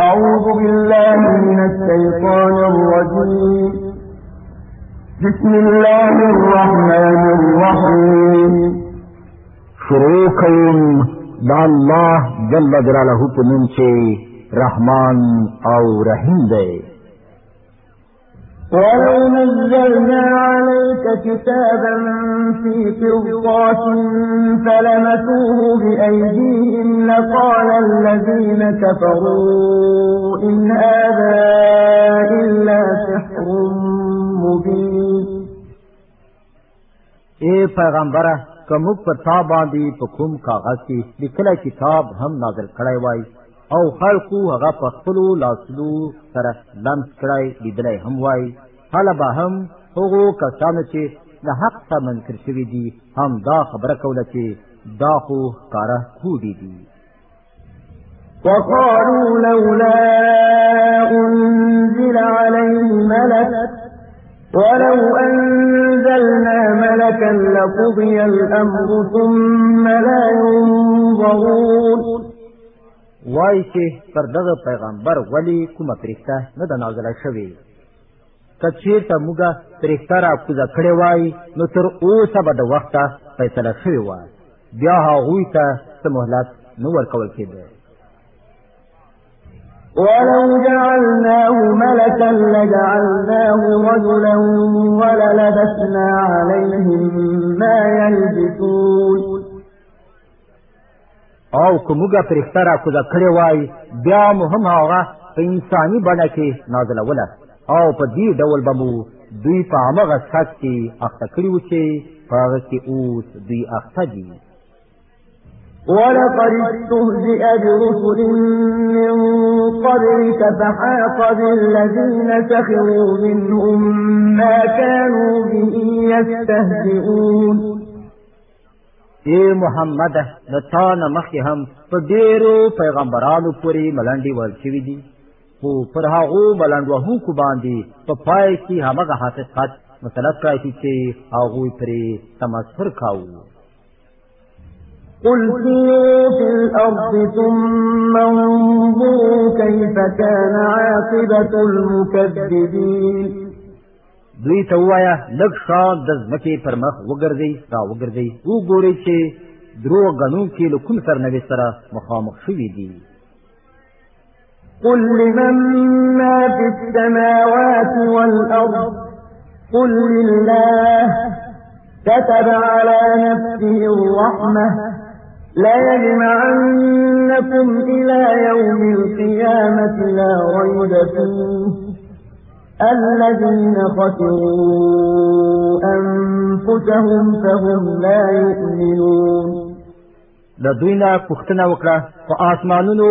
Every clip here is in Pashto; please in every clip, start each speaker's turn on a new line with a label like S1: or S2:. S1: أعوذ بالله من الشيطان الرجيم بسم الله الرحمن
S2: الرحيم شروع کوم دا الله جل جلاله په نوم چې رحمان او رحیم دی ولو نزلنا عليك كتابا
S1: في قرطاس فلمسوه بأيديهم لقال الذين كفروا إن هذا
S2: إلا سحر مبين اے پیغمبره که موږ پر تا باندې په کوم کاغذ کې لیکلی کتاب هم نازل کړی وای او خلقو هغه په خپلو لاسلو سره لمس کړای لیدلای هم وای حالا به هم هغو کسانو چې د حق څخه منکر شوي دي هم دا خبره کوله چې دا خو کاره کوډي دي وقالوا
S1: لولا أنزل عليه ملك ولو أنزلنا ملكا لقضي الأمر ثم لا ينظرون
S2: وای چې پر دغه پیغمبر ولی کومه پرښتہ نه ده نازله شوې کچیر ته موږ پرښتہ را کوزه کړې وای نو تر اوسه به د وخته فیصله شوې وای بیا هغوی ته څه مهلت نه ورکول کېده
S1: ولو جعلناه ملكا لجعلناه رجلا وللبسنا
S2: عليهم ما يلبسون او کومګه فرښتہ را کوزه کړې وای بیا مو هم هغه په انساني بڼه کې نازلوله او په دې ډول به مو دوی په هغه سات کې اخته کړی و چې هغه کې اوس دوی اخته دي
S1: ولقد استهزئ برسل من قبلك فحاق بالذين سخروا منهم ما كانوا به يستهزئون
S2: اے محمد د تا نه مخکې هم په ډیرو پیغمبرانو پورې ملنډې ورچوي دي خو پر هغو ملنډ وهونکو باندې په پا پای کې همغه حقیقت مسلط کړی چې هغوی پرې تمسخر کاوه
S1: قل سيروا في الأرض ثم انظروا كيف كان عاقبة المكذبين
S2: دوی ته وایا لږ شان د ځمکې پر مخ وګرځي را وګرځي وګوري چې درو غنو کې له کوم سر نوي سره مخامخ شوي دي
S1: قل لمن ما في السماوات والأرض قل لله كتب على نفسه الرحمة لا يجمعنكم إلى يوم القيامة لا ريب فيه الذين خسروا أنفسهم
S2: فهم لا يؤمنون د دوی نه پوښتنه وکړه په آسمانونو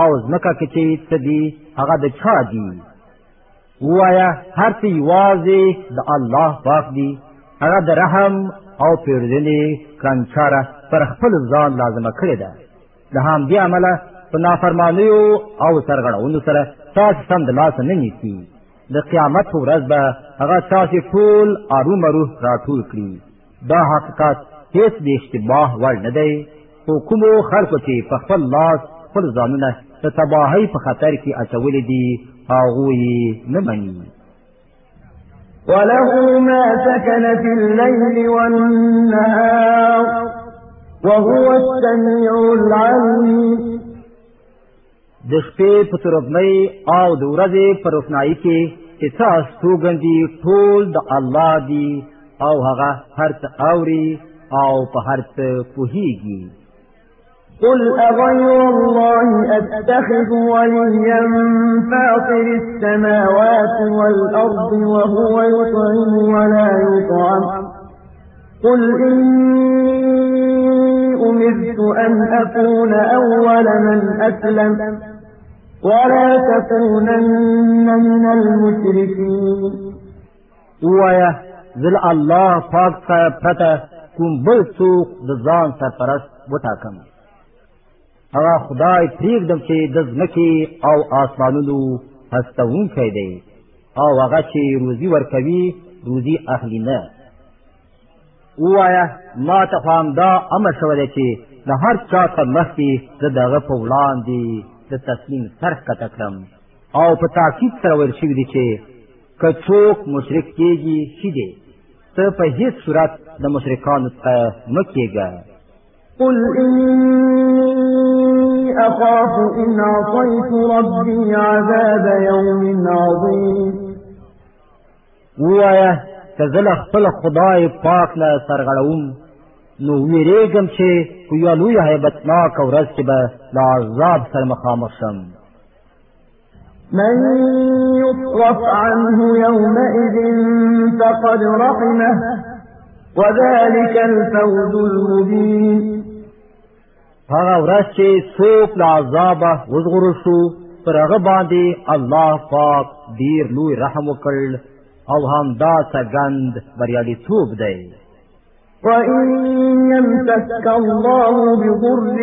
S2: او ځمکه کې چې څه دي هغه د چا دي وایا هر څه واضح د الله پاک دي هغه د رحم او پیرزنی کانچاره پر خپل ځان لازمه کړی ده د هم دی عمله په نافرمانیو او سرغړونو سره تاسو سم د لاس نه نیسی د قیامت پر ورځ به هغه تاسو ټول ارومرو راټول کړي دا حقیقت هیڅ د اشتباه وړ نه دی خو کومو خلکو چې په خپل لاس خپل ځانونه د تباهۍ په خطر کې اچولي دي هغوی نه مني
S1: وله ما سكن في الليل والنهار وهو السميع
S2: العليم د شپې په توربلۍ او د ورځې په روښنایي کې چې تاسو توګندي ټول د الله دی او هغه هر څه اوري او په هر څه پوهیږي قل
S1: أغير الله أتخذ وليا فاطر السماوات والأرض وهو يطعم ولا يطعم قل إني أمرت أن أكون أول من أسلم ولا تكونن من
S2: المشركين وایا ذل الله پاک څخه پته کوم بل څوک د ځان سرپرست وټاکم هغه خدای پریږدم چې د ځمکې او آسمانونو هستونکی دی او هغه چې روزي ورکوي روزي اخلي نه وایا ما ته هم دا امر شوی دی چې د هر چا څخه مخکې د دغه په وړاندې د تسلیم سر کته کړم او په تاکید سره ور شي دي چې کڅوک مشرک کیږي شي دي ته په هیڅ صورت د مشرکانو څخه مکیږه قل أخاف
S1: إن عصيت ربي عذاب يوم عظيم
S2: ووايه كذل خپل خدای پاک له سرغړوم نو ویریږم چې په یو لوی هیبتناک ورځ کې به له عذاب سره مخامخ شم
S1: من يصرف عنه يومئذ فقد رحمه
S2: وذلك
S1: الفوز المبين
S2: هغه ورځ چې څوک له عذاب وزغور شو پر هغه باندې الله پاک ډیر لوی رحم وکړ او هم دا څرګند بریالي توب دی
S1: وَإِن يَمْسَسْكَ اللَّهُ بِضُرٍّ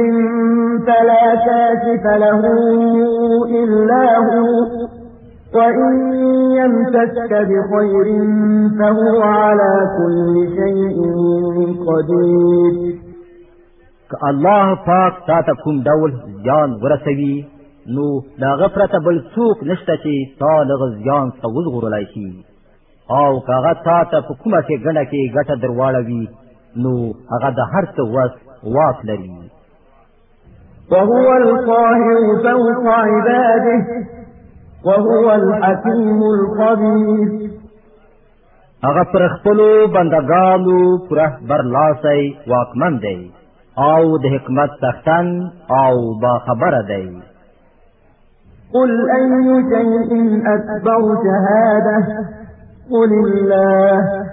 S1: فَلَا كَاشِفَ لَهُ إِلَّا هُوَ وَإِن يَمْسَسْكَ بِخَيْرٍ فَهُوَ عَلَى كُلِّ شَيْءٍ
S2: قَدِيرٌ که الله پاک تا ته کوم ډول زیان ورسوي نو دا غفرته بل څوک نشته چې تا دغه زیان څخه وژغورلی شي او که هغه تا ته په کومه کې ګڼه کې ګټه درواړوي نو هغه د هر څه وس واک لري وهو القاهر فوق عباده وهو الحكيم
S1: القدير
S2: هغه پر خپلو بندگانو پره برلاسی واکمن دی او د حکمت تختن او با خبره دی
S1: قل أي شيء أكبر شهادة قل الله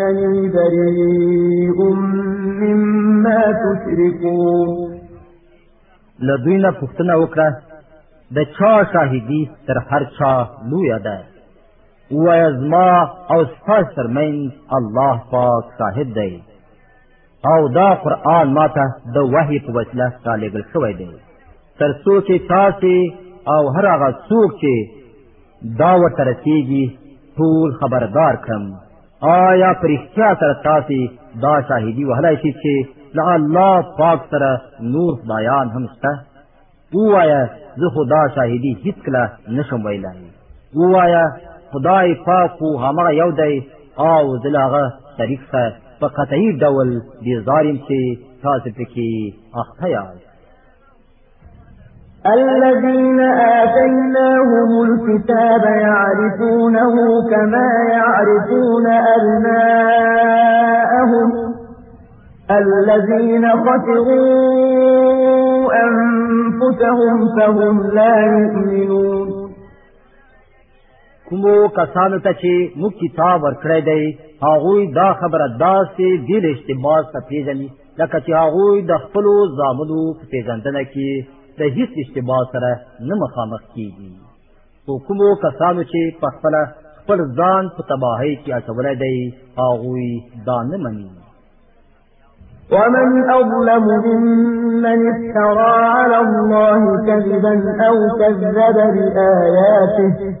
S1: إنني
S2: بريء مما تشركون لدوینا پښتنه وکړه د چا شاهدی تر هر چا لوی ده وایا زما او ستاسو ترمنځ الله پاک شاهد دی او دا قرآن ماته د وحی په وسیله طالب شوی دی تر څو چې تاسو او هر هغه څوک چې دا ورته رسیږي ټول خبردار کړم آیا پرختیا سره تاسو دا شاهدی وهلای شئ چې لا الله پاک سره نور بیان هم شته وایا زه خدا شاهدی هیڅ کله نشم ویلای وایا خدای پاک خو هغه یو دی او دلغه طریق سره په قطعی ډول دې ظالم چې تاسو پکې اخته یاست
S1: الذين آتيناهم الكتاب يعرفونه كما يعرفون أبناءهم الذين خسروا أنفسهم فهم لا يؤمنون
S2: کومو کسانو ته چې موږ کتاب ورکړی دی هغوی دا خبره داسې بیل اشتباه څخه پیژني لکه چې هغوی د خپلو زامنو په پیژندنه کې د هیڅ اشتباه سره نه مخامخ کیږي خو کومو کسانو چې په خپل خپل ځان په تباهۍ کې اچولی دی هغوی دا نه مني
S1: ومن أظلم ممن افترى على الله كذبا أو كذب بآياته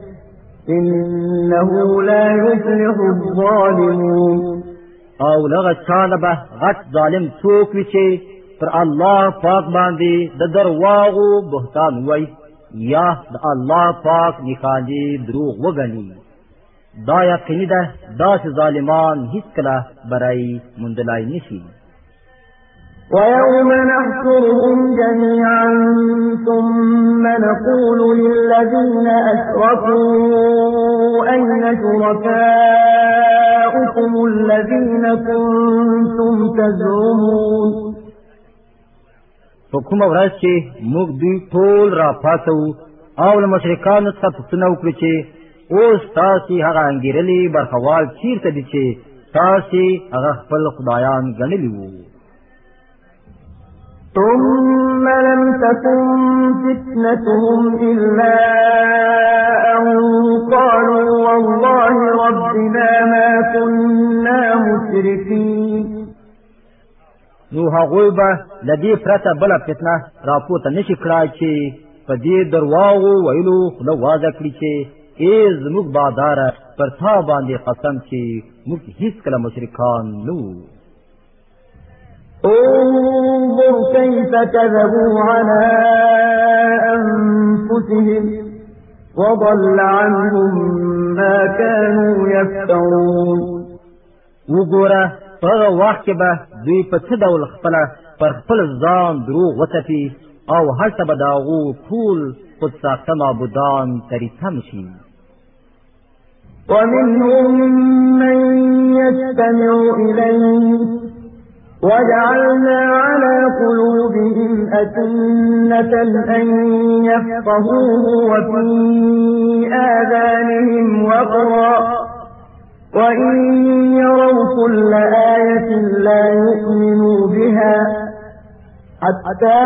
S2: إنه لا يفلح الظالمون او لغه چاله به غټ ظالم څوک وي چې پر الله پاک باندې د درواغو بهتان وای یا د الله پاک نکاندي دروغ وګني دا یقیني ده دا چې ظالمان هیڅ کله برای مندلای نشي
S1: ويوم نحشرهم جميعا ثم نقول للذين أشركوا أين شركاؤكم الذين كنتم تزعمون
S2: په کومه ورځ چې موږ دوی ټول را پاتو او له مشرکانو څخه پوښتنه وکړو چې اوس تاسو هغه انګیرلې برخوال چیرته دي چې تاسو هغه خپل خدایان ګڼلي وو
S1: ثم لم تكن فتنتهم إلا أن قالوا والله ربنا ما كنا مشركين
S2: نو هغوی به لدی پرته بل فتنه راپورته نشي کړای چې په دې درواغو ویلو خوله وازه کړي چې ای زموږ باداره پر تا باندې قسم چې موږ هیڅکله مشرکان نو
S1: انظر كيف كذبوا على أنفسهم وضل عنهم ما كانوا يفترون
S2: وګوره پغه وخت به دوی په څه ډول خپل پر خپل ځان دروغ وتپي او هلته به داغو ټول خود ساخته معبودان تریتم شي
S1: ومنهم من يستمع إليه وجعلنا على قلوبهم أكنة أن يفقهوه وفي آذانهم وقرا وإن يروا كل آية لا يؤمنوا بها حتى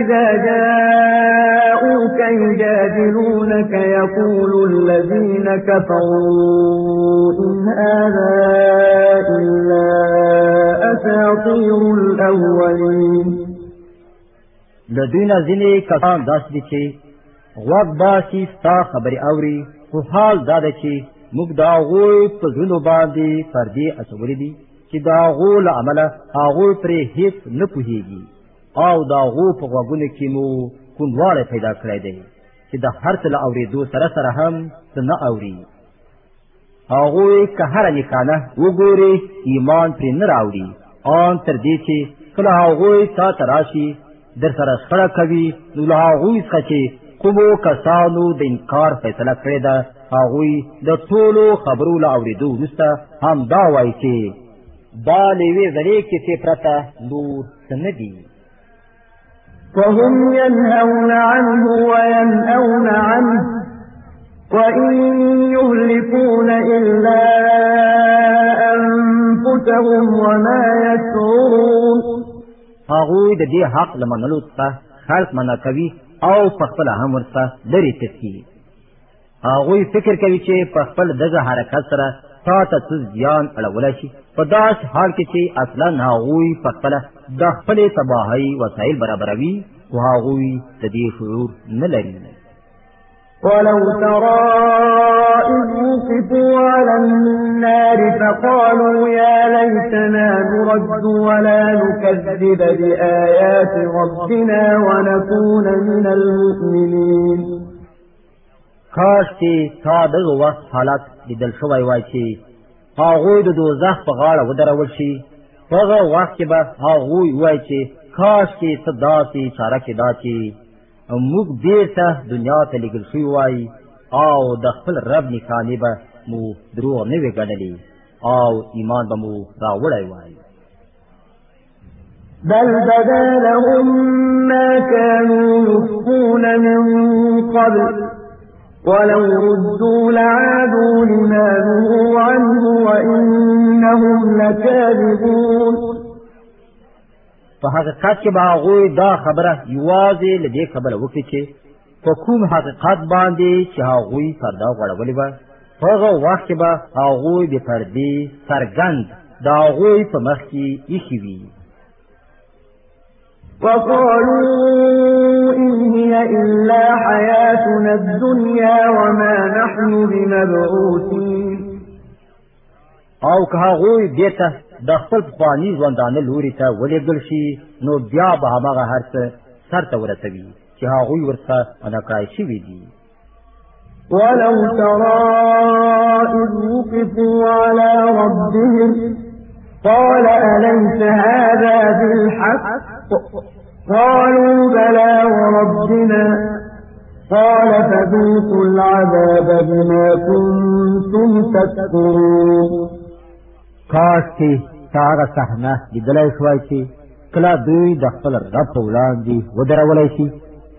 S1: إذا جاءوك يجادلونك يقول الذين كفروا إن هذا
S2: إلا أساطير الأولين لدينا ځینې کسان داسې دي چې غوږ باسي ستا خبرې اوري خو حال دا چې موږ دا غوي په ژوند باندې پردي اچولې دي چې دا غو له عمله هغه پرې هیڅ نه پوهیږي او دا غو په غوګونه کې مو کونواله پیدا کړی دی چې د هر څه اوریدو سره سره هم څه نه اوري هغه که هر نکانه وګوري ایمان پرې نه راوړي ان تر دې چې کله هغه تا تراشي در سره سره کوي نو له هغه څخه چې کومو کسانو د انکار فیصله کړی ده هغوی د ټولو خبرو له اورېدو وروسته هم دا وایي چې دا له یوې زرې کیسې پرته نور څه نه دي
S1: وهم ينهون عنه وينأون عنه وإن يهلكون إلا أنفسهم وما يشعرون
S2: هغوی د دې حق لمنلو څخه خلق منع کوي او په خپله هم ورڅخه لرې تسي هغوی فکر کوي چې په خپل دغه حرکت سره تا ته څه زیان اړولی شي په داس حال کې چې اصلا هغوی په خپله د خپلې تباهۍ وسایل برابروي خو هغوی د دې شعور نه لري
S1: ولو ترى إذ وقفوا على النار فقالوا يا ليتنا نرد ولا نكذب بآيات ربنا ونكون من
S2: المؤمنين کاش چې تا دغه وخت حالت لیدل شوی وای چې هغوی د دوزخ په غاړه ودرول شي په هغه وخت کې به هغوی وای چې کاش کې صداسې چاره کې دا چې موږ بیرته دنیا ته لګل شوی وای او د خپل رب نکانې به مو دروغ نه وی ګڼلې او ایمان به مو راوړی وای بل بدا لهم
S1: ما كانوا يخفون من قبل ولو ردوا لعادوا لما نهوا عنه وإنهم لكاذبون
S2: په حقیقت کې باغوی دا خبره یوازې لدې خبره وکړي چې په کوم حقیقت باندې چې هغوی پردا غړولې و هغه وخت به هغوی د پردې سرګند دا هغوی په مخ کې ایښی وي
S1: وقالوا إن هي إلا حياتنا الدنيا وما
S2: نحن بمبعوثين او که هغوی بیرته د خپل پخواني ژوندانه لوري ته ولېږدل شي نو بیا به هماغه هر څه سرته ورسوي چې هغوی ورڅخه منعکای شوي دي
S1: ولو ترى إذ وقفوا على ربهم قال أليس هذا بالحق قالوا بلى وربنا قال فذوقوا العذاب
S2: بما كنتم تكفرون کاش کې ساره صحنه لیدلی شوای چې کله دوی د خپل رب په وړاندې ودرولی شي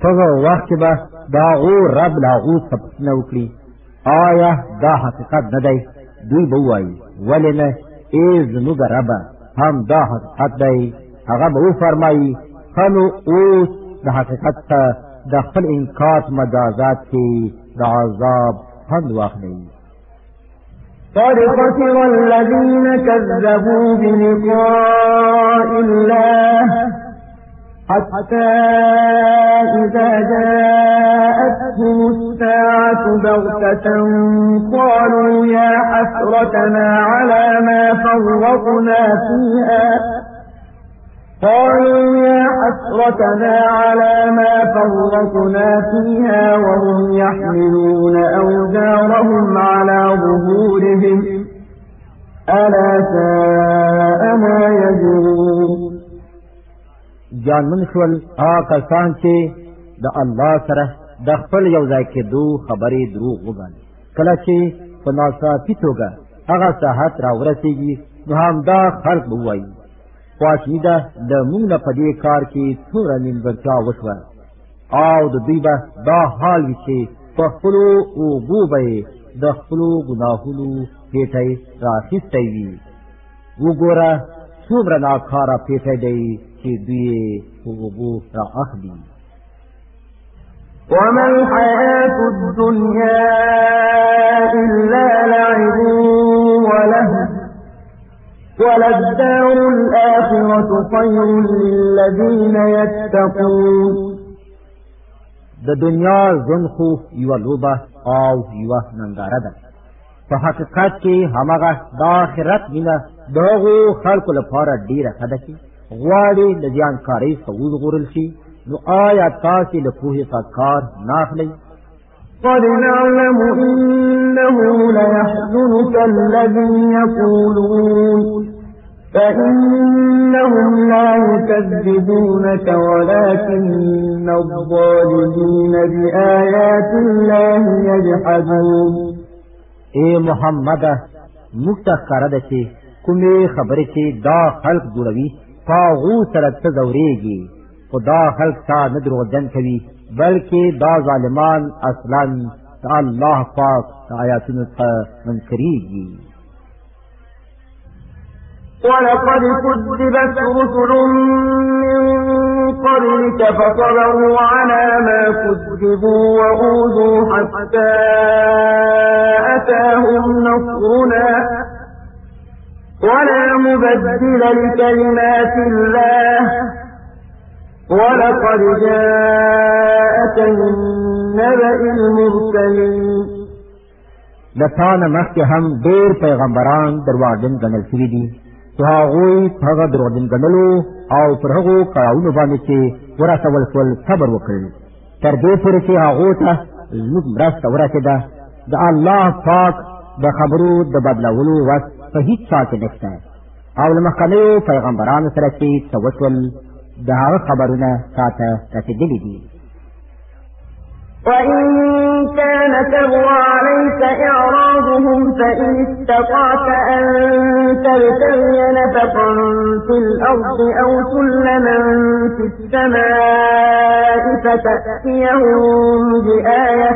S2: په هغه وخت کې به د هغو رب له هغو څه پوښتنه وکړي آیا دا حقیقت نه دی دوی به ووایي ولې نه ای زموږ ربه هم دا حقیقت دی هغه به وفرمایي خپل اوس د حقیقت ته د خپل انکار مجازات کې د عذاب هم واخلي
S1: قد والذین کذبوا كذبوا بلقاء الله حتى إذا جاءتهم الساعة بغتة قالوا يا حسرتنا على ما فرطنا فيها قالوا يا حسرتنا على ما فرطنا فيها وهم يحملون أوزارهم على ظهورهم ألا
S2: ساء ما يزرون جان من شول آقا سانچه دا الله سره د خپل یو ځای کې دوه خبرې دروغ وګڼي کله چې په ناڅاپي توګه هغه ساحت را ورسیږي نو همدا خلق بوایي خواهی ده د مونږ نه په دې کار کې څوره نیمګړتیا وشوه او د دوی به دا حال وي چې په خپلو اوبو به یې د خپلو ګناهونو پیټی راخیستی وي وګوره څومره ناکاره پیټی دی چې دوی یې اوبو را اخلي
S1: وما الحياة الدنيا إلا لعب ولهو وللدار الآخرة خير للذين يتقون
S2: د دنیا ژوند خو یو لوبه او یو ننداره ده په حقیقت کې همغه د آخرت مینه دغو خلکو لپاره ډیره ښه ده چې غواړي د زیان کارۍ سعود غورل شي نو آیا تاسې له پوهې څخه کار نه اخلئ
S1: قد نعلم إنه ليحزنك الذي يقولون فإنهم لا يكذبونك
S2: ولكن الظالمين بآيات الله يجحدون اے محمد موږ ته ښکاره ده چې کومې خبرې چې دا خلق جوړوي هغو سره ته ځورېږي خو دا خلق تا نه دروغجن کوي بلکې دا ظالمان اصلا الله پاک آیاتونو ته منکرېږي
S1: ولقد كذبت رسل من قبلك فصبروا على ما كذبوا وأوذوا حتى أتاهم نصرنا ولا مبدل لكلمات الله ولقد
S2: جاءك
S1: من نبأ
S2: المرسلين د تانه مخکې هم ډېر پیغمبران درواغجن ګڼل شوي دي چې هغوی په هغه دروغجن ګڼلو او پر هغو کړاوونو باندې چې ورسول شول صبر وکړ تر دې پورې چې هغو ته زموږ مرسته ورسېده د الله پاک د خبرو د بدلولو وس په هیڅ چا کې نشته او له مخکنیو پیغمبرانو سره چې څه وشول د هغه خبرونه تا ته رسېدلي دي
S1: وإن كان كبر عليك إعراضهم فإن استطعت أن تلتغي نفقا في الأرض أو سلما في السماء فتأتيهم بآية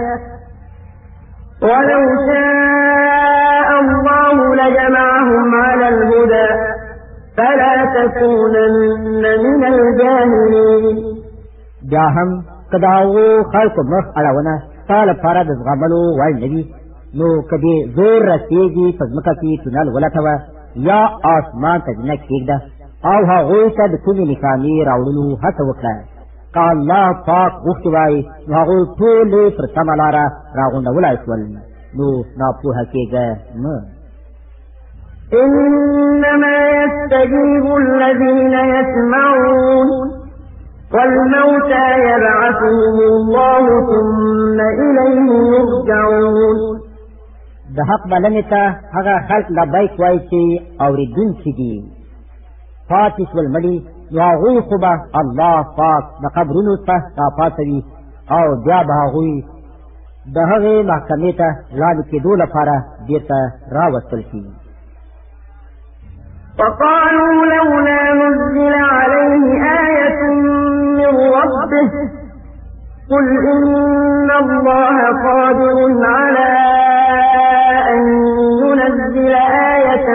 S1: ولو شاء الله لجمعهم على الهدى فلا تكونن من الجاهلين
S2: جاهم کداغو خلق مخ علاونه تعالی لپاره د زغملو وړ نه وي نو کدی زور رسیږي په ځمکه کې تونل ولټوه یا آسمان ته نه کېږده او هغوی ته د کومې نښانې راوړلو هڅه وکړه که الله پاک غوښتې وای نو هغوی ټولې پر سمه لاره راغونډولی شول نو ناپوهه کېږه مه
S1: إنما يستجيب الذين يسمعون والموتى يبعثهم الله ثم إليه يرجعون
S2: د حق بلنې ته هغه خلق لبیک وایي چې اورېدونکي دي پاتې شول مړي نو هغوی خو به الله پاک د قبرونو ته راپاڅوي او بیا به هغوی د هغې محکمې ته لاندې کېدو لپاره بېرته راوستل کېږي
S1: وقالوا لولا نزل عليه آية من ربه قل إن الله قادر على أن ينزل آية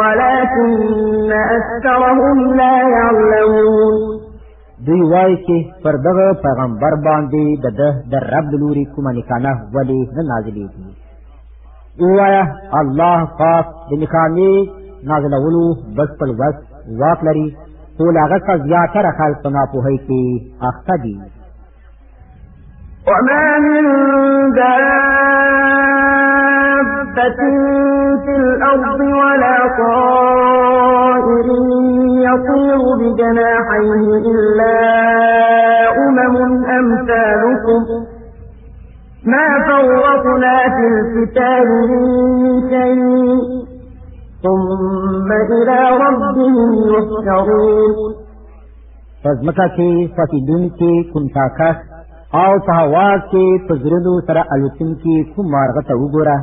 S1: ولكن أكثرهم لا يعلمون
S2: دوی وایي چې پر دغه پیغمبر باندې د ده د رب لوري کومه نکانه ولې نه نازلېږي وایا الله پاک د نکامي نازلولو بس پر بس واک لري ټول هغه څه زیاتره خلک په ناپوهۍ دي
S1: وما من دابة في الأرض ولا طائر يطير بجناحيه إلا أمم أمثالكم ما فرطنا في الكتاب من شيء ثم إلى ربهم يحشرون
S2: فزمکا کې فسیدون کې کنتاکس او په هوا کې پزرونو سره الوتن کې کوم مارغه ته وګوره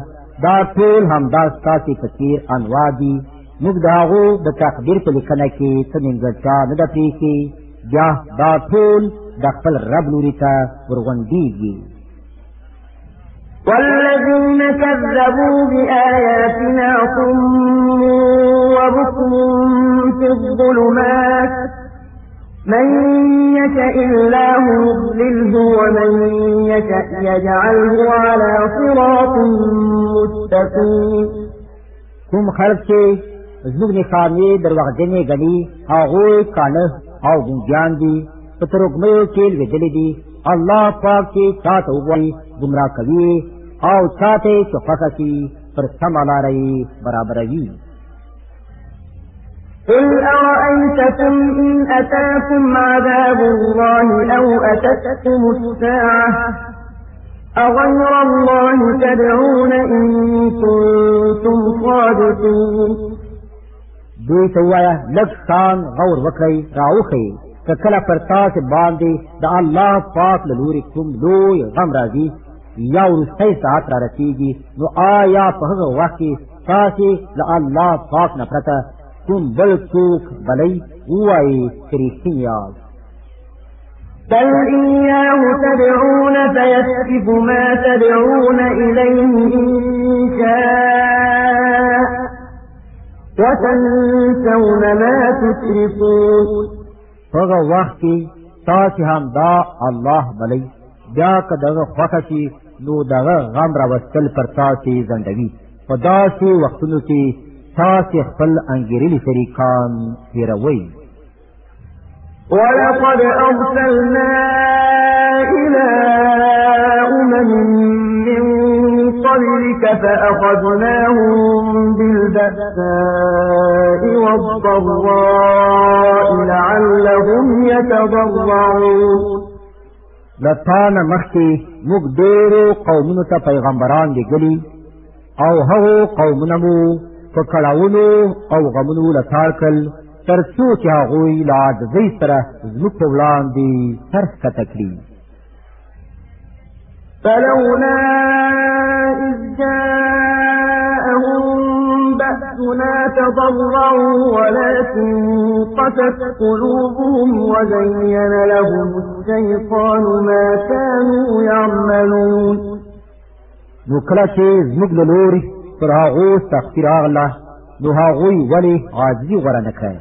S2: دا ټول همدا ستاسې په تیر انواع دي موږ د هغو د تقدیر په لیکنه کې څه نیمګړتیا نه ده پرېښې بیا دا ټول د خپل رب لوري ته ورغونډېږي
S1: والذين كذبوا بآياتنا صم وبكم في الظلمات من يشأ الله يضلله ومن يشأ يجعله على صراط مستقيم
S2: کوم خلق چې زموږ نقامې دروغجنې ګڼي هغوی کانه او ګنجان دي په ترږمیو کې لوېدلي دي الله پاک چې تا ته ووایي ګمراه کوي او چاته چې خوښه شي پر سمه لاره برابروي
S1: قل أرأيتكم إن أتاكم عذاب الله أو أتتكم الساعة أغير الله تدعون إن كنتم صادقين
S2: دوی ته ووایه لږ سان غور وکړئ راوښیئ که کله پر تاسې باندې د الله پاک له لورې کوم لوی غم راځي یا وروستی ساعت را رسیږي نو آیا په هغه وخت کې تاسې له الله پاک نه پرته کوم بل څوک بلی ووایي چې رښتینې یاست بل
S1: إياه تدعون فيسكف ما تدعون إليه إن شاء
S2: وتنسون ما تشركون فغا وقت تاسي هم دا الله بلي بیا که دغه خوښه شي نو دغه غم راوستل پر تاسو زندوي په داسې وختونو کې تاسو خپل انګیرلي شریکان هیروي
S1: ولقد أرسلنا إلى أمم من قبلك فأخذناهم بالبأساء والضراء لعلهم يتضرعون
S2: له تا نه مخکې موږ ډېرو قومونو ته پیغمبران لېږلي او هغو قومونه مو په کړاوونو او غمونو له تار کړل تر څو چې هغوی له عاجزۍ سره زموږ په وړاندې سر ښکته کړي
S1: فلولا إذ جاء مَسَّتْهُنَا تَضَرَّعُوا وَلَكِن قَسَتْ قُلُوبُهُمْ وَزَيَّنَ لَهُمُ الشَّيْطَانُ مَا كَانُوا يَعْمَلُونَ
S2: نو کله چې زموږ له لوري پر هغو سختي راغله نو هغوی ولې عاجزي غوره نه کړه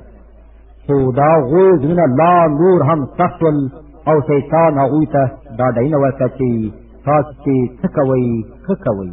S2: خو د هغوی زړونه لا نور هم سخت او شیطان هغوی ته دا ډینه ورکړه چې تاسو چې څه کوئ ښه کوئ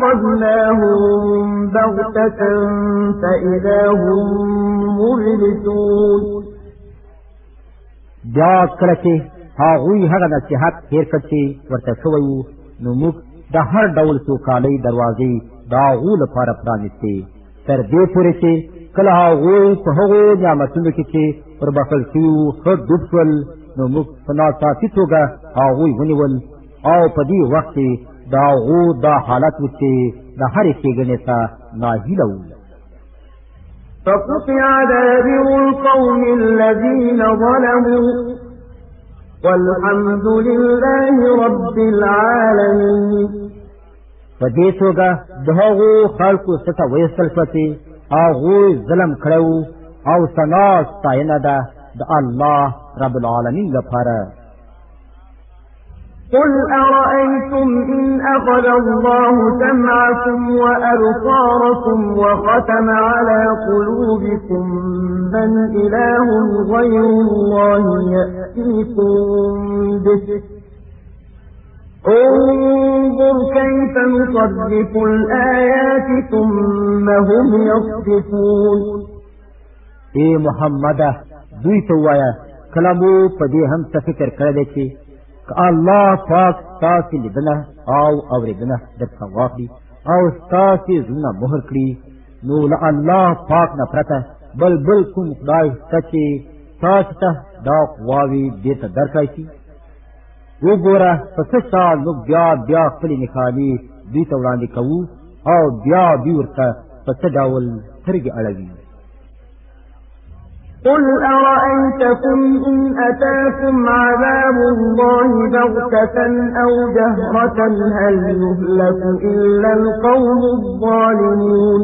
S1: فأخذناهم بغتة فإذا هم مبلسون
S2: بیا کله چې هغوی هغه نصیحت هیر کړ چې ورته شوی وو نو موږ د هر ډول سوکالۍ دروازې د هغو لپاره پرانیستې تر دې پورې چې کله هغوی په هغو نعمتونو کې چې پر بخل شوي وو ښه ډوب شول نو موږ په ناڅاپي توګه هغوی ونیول او په دې وخت کې دا غو دا حالت و چې د هرې ښېګڼې ته ناهیله و
S1: فقطع دابر القوم الذين ظلموا والحمد لله رب العالمين
S2: په دې توګه دغه خلکو ستاسو وېسل پتی هغه ظلم کړو او سنا ستاینه ده د الله رب العالمین لپاره
S1: قل أرأيتم إن أخذ الله سمعكم وأبصاركم وختم على قلوبكم من إله غير الله يأتيكم به انظر كيف نصرف الآيات ثم هم
S2: يصرفون اے محمده دوی ته وایا کلمو په دې هم څه فکر که الله پاک ستاسې لیدنه او اورېدنه درڅخه واخلي او ستاسې زړونه مهر کړي نو له الله پاک نه پرته بل بل کوم خدای شته چې تاسو ته دا قواوې دې ته درکړای شي وګوره په څه سال نو بیا بیا خپلې نښانې دوی ته وړاندې کوو او بیا دوی ورته په څه ډول سترګې اړوي
S1: قل أرأيتكم إن أتاكم عذاب الله بغتة أو جهرة هل يهلك إلا القوم الظالمون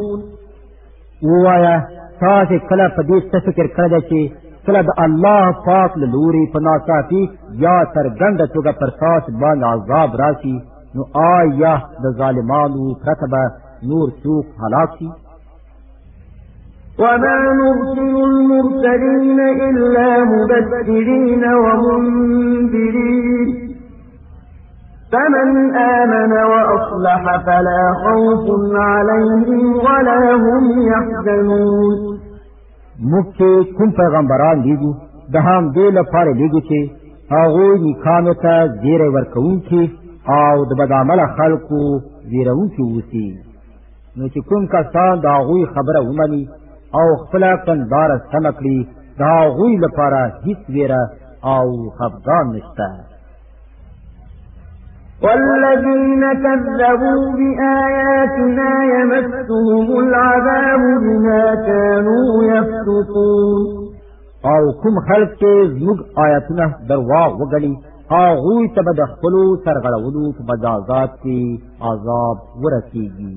S2: ويا تاسو كلا په تفكر څه فکر الله پاک للوري لوري يا ناڅاپي یا فرصاص توګه پر عذاب راسي نو آیا د ظالمانو نور سوق هلاكي
S1: وما نرسل المرسلين إلا مبشرين ومنذرين فمن آمن وأصلح فلا خوف عليهم ولا هم
S2: يحزنون مکه کوم پیغمبران لیږو د هم دې لپاره لیږو چې هغه نیکانو ته زیری ورکوونکي او د بدعمل خلکو ویرونکي اوسي نو چې کوم کسان د هغوی خبره ومني او خپل کندار سمکړي دا غوی لپاره هیڅ ویره او خفقان نشته
S1: والذين كذبوا بآياتنا يمسهم العذاب بما كانوا
S2: يفسقون او کوم خلق کې زموږ آیاتونه درواغ وګڼي هغوی ته به د خپلو سرغړولو په مجازات کې عذاب ورسیږي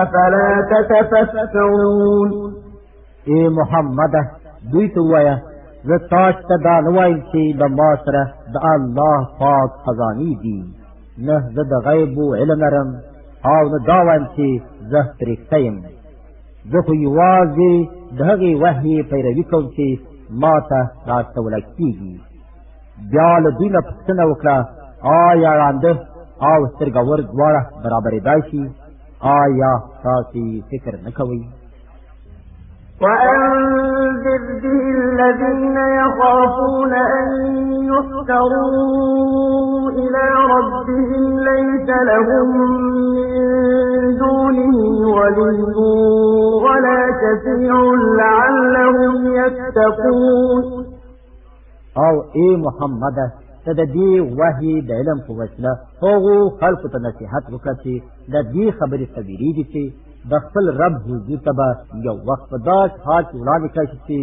S2: افلا تتفکرون اے محمد دوی ته وایا زه تاسو ته دا نوایم چې د ما سره د الله پاک خزانی دي نه زه د غیب علم لرم او نه دا وایم چې زه ترې یم زه خو یوازې د هغې وحې پیروي کوم چې ما ته راستوله کېږي بیا له دوی نه پوښتنه وکړه آیا ړانده او سترګور دواړه برابرېدای شي آیا تاسی فکر نکوی
S1: وأنذر به الذين يخافون أن يحشروا إلى ربهم ليس لهم من دونه ولي ولا شفيع لعلهم يتقون
S2: أو إي محمد ته د دې وحي د علم په وسیله هغو خلکو ته نصیحت وکړه چې د دې خبرې خبرې دي چې د خپل رب حضور ته به یو وخت په داس حال کې وړاندې کړي چې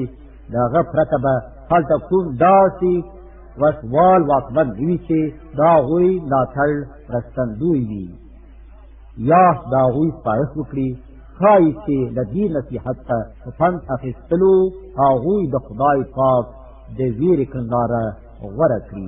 S2: د هغه پرته به هلته کوم داسې وسوال واکمن نه وي چې د هغوی ملاتړ رستندوی وي یا د هغوی ستایښ وکړي ښایي چې د دې نصیحت ته پند اخیستلو هغوی د خدای پاک د ویرې کنداره غوره کړي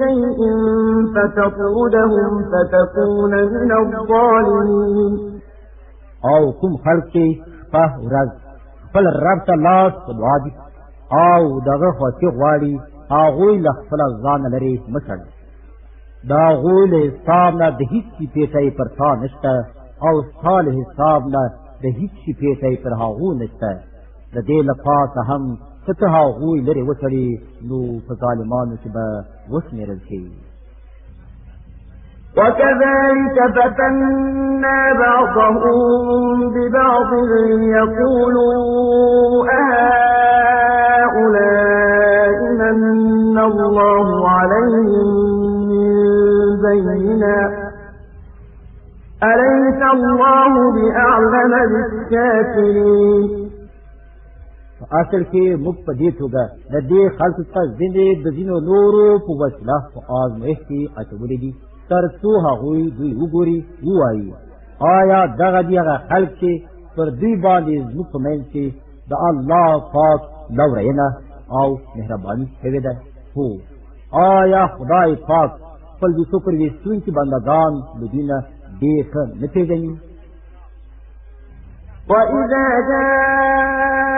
S1: شيء فتطردهم فتكون من الظالمين
S2: او کوم خلق چې په ورځ خپل رب ته لاس وادي او دغه خوښي غواړي هغه له خپل ځان لري مشړ دا غول حساب نه د هیڅ کی پیټای پر تا نشته او صالح حساب نه د هیڅ کی پیټای پر هغه نشته د دې لپاره هم که ته هغوی لرې نو په ظالمانو کې به
S1: وكذلك فتنا بعضهم ببعض يقولوا أهؤلاء من الله عليهم من بيننا أليس الله بأعلم بالكافرين
S2: اصل کې موږ په دې توګه د دې خلکو څخه ځینې د ځینو نورو په وسیله په آزمایښت کې اچولي دي تر څو هغوی دوی وګوري ووایي آیا دغه دی هغه خلک چې پر دوی باندې زموږ په منځ کې د الله پاک لورینه او مهرباني شوې ده هو آیا خدای پاک خپل د شکر ویستونکي بندگان د دوی نه ډېر ښه نه پېژني
S1: وإذا جاء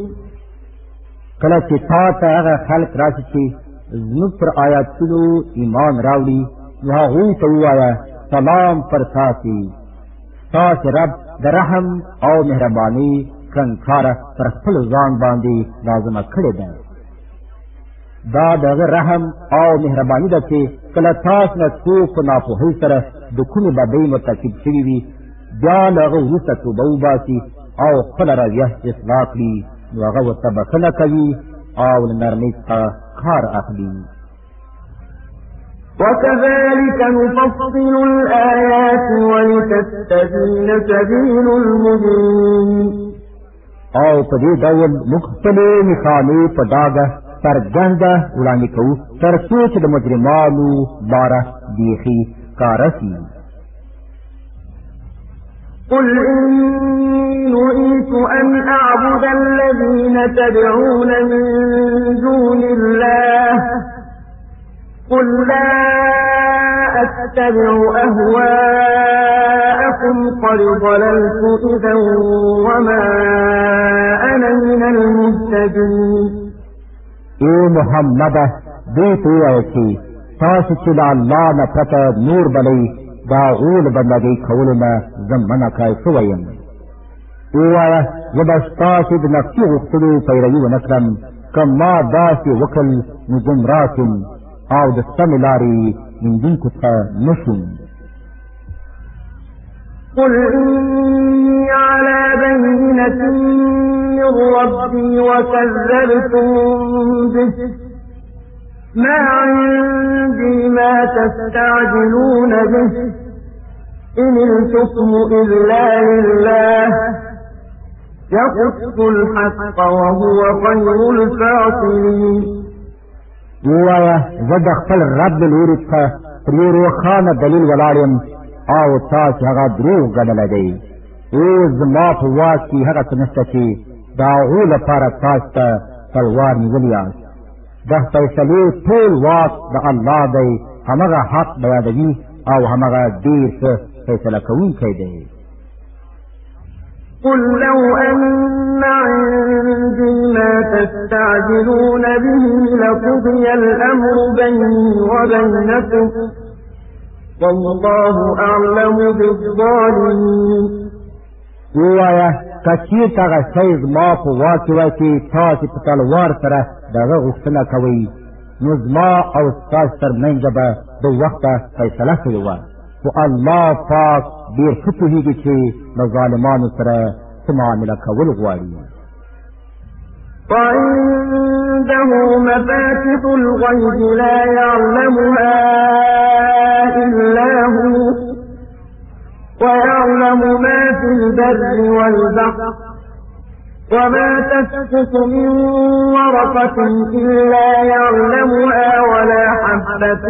S2: کله چې تا ته هغه خلق راشي چې زموږ پر آیاتونو ایمان راوړي نو هغوی ته ووایه سلام پر تاسې ستاسې رب د رحم او مهربانۍ کنکاره پر خپل ځان باندې لازمه کړې ده دا دغه رحم او مهرباني ده چې کله تاسو نه څوک په ناپوهۍ سره د کومې بدۍ مرتکب شوي وي بیا له هغه وروسته توبه وباسي او خپله رویه اصلاح کړي نو هغه ورته بخنه کوي او نرمي څخه کار اخلي
S1: وكذلك نفصل الآيات ولتستبين سبيل
S2: المجرمين او په دې ډول مختلفې نښانې په داګه څرګنده وړاندې کوو تر څو چې د مجرمانو باره بیخي کاره شي
S1: قل إني نهيت أن أعبد الذين تدعون من دون الله قل لا أتبع أهواءكم قد ضللت إذا وما
S2: أنا من المهتدين اے محمد بيت ته وایي تاسو چې الله نه پته نور بلي دا اول بندګۍ کولو نه زم زمنك سويم اوایا زبستا چې د نفسي غوښتنو پیروي ونکړم کما داسې وکل نو ګمراتم او د سمې لارې نیندونکو څخه نشم
S1: قل إني على بينة من ربي وكذبتم به ما عندي ما تستعجلون به إن الحكم إلا لله يقص الحق وهو خير الفاصلين
S2: ووایه زه د خپل رب د لوري څخه پر یو روښانه دلیل ولاړ یم او تا چې هغه دروغ ګڼلی دی او زما په واک کې هغه څه نشته چې د هغو لپاره تاسو ته تلوار نیولي یاست د فیصلې ټول واک د الله دی همغه حق بیادوي او همغه ډېر څه فیصله کوونکی دی
S1: قل لو أن عندي ما تستعجلون به لقضي الأمر بيني وبينكم والله أعلم
S2: بالظالمين ووایا کچیر تغه سیز ما په واکه وای چې تاسو په تلوار سره دغه غوښتنه کوي نو زما او تاسو ترمنځ به د وخته فیصله کوي و الله پاک ډیر ښه پوهیږي چې له ظالمانو سره څه معامله کول غواړي
S1: وعنده مفاتح الغيب لا يعلمها إلا هو ويعلم ما في البر والبحر وما تسقط من ورقة إلا يعلمها ولا حبة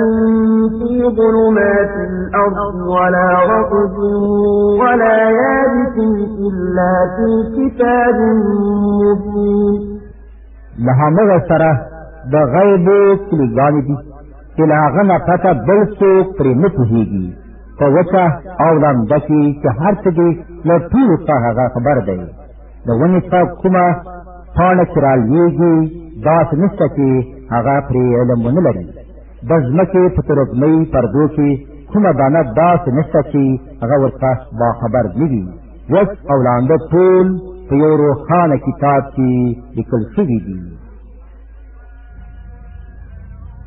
S1: في ظلمات الأرض ولا رطب ولا يابس إلا في كتاب
S2: مبين له هغه سره د غیب کلیګانې دي چې له هغه نه پته بل څوک پرې نه پوهېږي په وچه او دمده کې چې هر څه دي له ټولو څخه هغه خبر دی د ونې په کومه پاڼه چې رالویږي داس نشته چې هغه پرې علم ونه لري د ځمکې په ترکمۍ پردو کې کومه دانه داس نشته چې هغه ورته باخبر نه وي وس او لانده ټول په یو روښانه کتاب کې لیکل شوي دي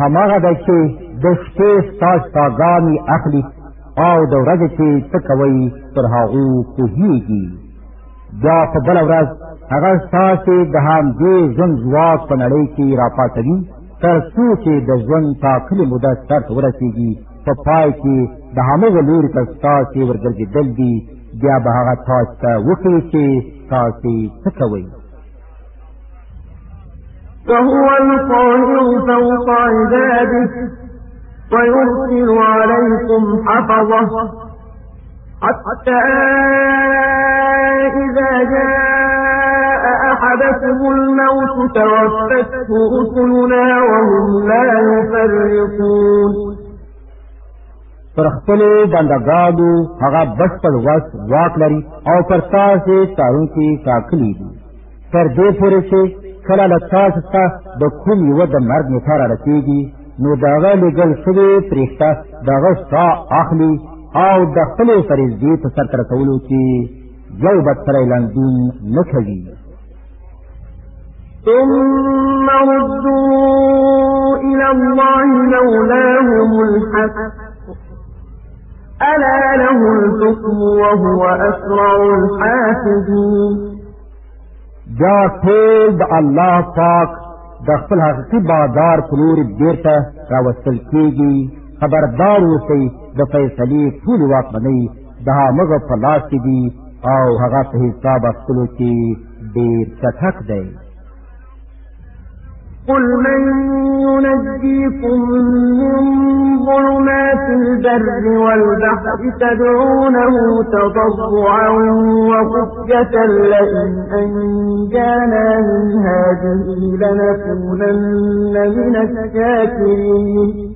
S2: هماغه ده چې د شپې ستا ساګانې اخلي او د ورځې چې څه کوئ پر هغو پوهېږي بیا په بله ورځ هغه ستاسې د همدې ژوند ځواک په نړۍ کې راپاڅوي تر څو چې د ژوند ټاکلې موده سر ته ورسېږي په پای کې د همغه لوري ته ستاسې ورګرځېدل دي بیا به هغه تاسو ته وښیي چې تاسې څه کوئ
S1: وهو القاهر فوق عباده ويرسل عليكم حفظة حتى إذا جاء أحدكم الموت توفته رسلنا وهم لا يفرقون
S2: پر خپل بندگانو هغه بشپړ وخت واک لري او پر تاسو تارونکي ټاکلي دي تر دې پورې چې کله له تاسو ته د کوم یو د مرګ نه را رسیږي نو داغه لګل شوی پرښتہ داغه سا اخلي او د خپل فریضې په سر تر کولو کې یو بد سره لاندین نه کوي
S1: ثم ردوا إلى الله مولاهم الحق ألا له الحكم وهو أسرع الحاسبين
S2: دا ټول د الله پاک د خپل حقیقي بازار پلور بیرته راوستل کیږي خبردار اوسئ د فیصلې ټول واکمنۍ د هغه په لاس کې دي او هغه په حساب اخلو کې ډېر چټک دی
S1: قل من ينجيكم من ظلمات البر والبحر تدعونه تضرعا وخفية لئن أنجانا من هذه لنكونن من الشاكرين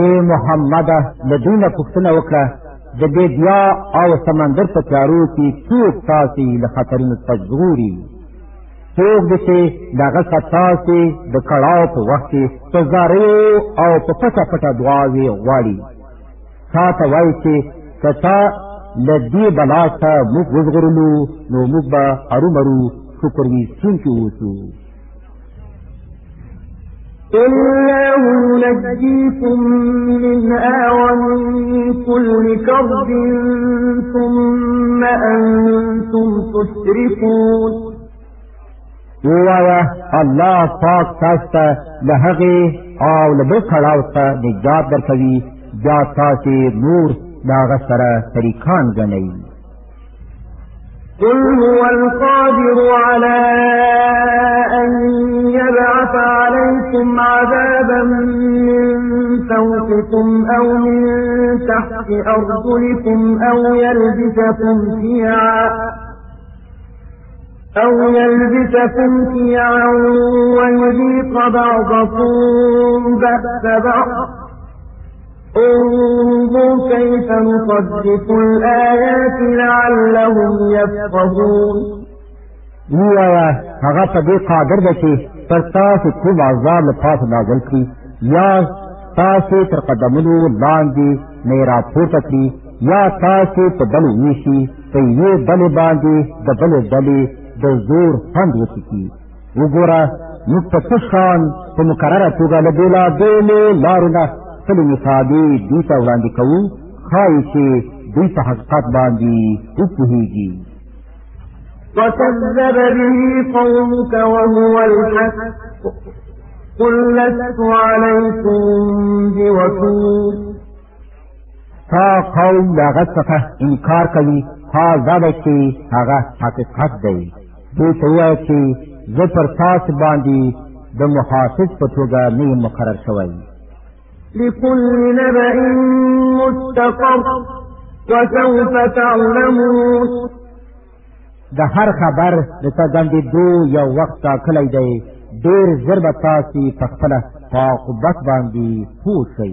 S2: اے محمد مدینہ پوښتنه وکړه د دې بیا او سمندر په تیارو کې څوک تاسو له خطرونو څخه ژغوري څوک دې چې دغه ستاسې د کړاو په وخت کې په زاریو او په پټه پټه دعاوې غواړي تا ته وایي چې که تا له دې بلا څخه موږ وژغورلو نو موږ به ارومرو شکر ویستونکي اوسو
S1: إِنَّهُ يُنَجِّيكُم مِّنْهَا وَمِن كُلِّ كَرْبٍ
S2: ثُمَّ
S1: أَنتُمْ تُشْرِكُونَ
S2: ووایا الله پاک تاسو ته د هغه او له بل کړهو ته نجات درکوي دا تاسو نور دا غسره طریقان غنئ
S1: قل هو القادر على أن يبعث عليكم عذابا من فوقكم أو من تحت أرجلكم أو يلبسكم فيها أو يلبسكم شيعا ويذيق بعضكم بأس بعض انظر كيف نصدق الآيات لعلهم يفقهون
S2: ووایه هغه په دې قادر ده چې پر تاسو کوم عذاب له پاسه نازل کړي یا تاسو تر قدمونو لاندې نه راپورته کړي یا تاسو په بل ویشي په یوې بلې باندې د بلې بلې د زور خوند وڅکي وګوره موږ په تشخان په مقرره توګه له بېلابېلو لارو نه خپلې مصابې دوی ته وړاندې کوو ښایي چې دوی په حقیقت باندې وپوهېږي
S1: وكذب به قومك وهو الحق قل لست عليكم
S2: بوكيل تا قوم دغه څخه انکار کوي هغه دا چې هغه حقیقت دی دوی ته وایي چې زه پر تاسو باندې د محاسب په توګه نه یم مقرر شوی
S1: لكل نبأ مستقر وسوف تعلمون
S2: د هر خبر د څرګندې دو یو وخت ټاکلی دی ډېر ژر به تاسې په خپله په عقوبت باندې پوه شئ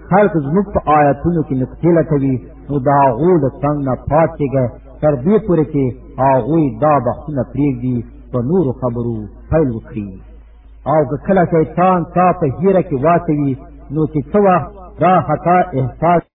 S2: هر که زموږ په آیاتونو کې نقطې لټوي نو د هغو د څنګ نه پاڅېږه تر دې پورې چې هغوی دا بحثونه پرېږدي په نورو خبرو پیل وکړي او که کله شیطان تا په هیره کې واچوي نو چې څه وخت دا خطا احساس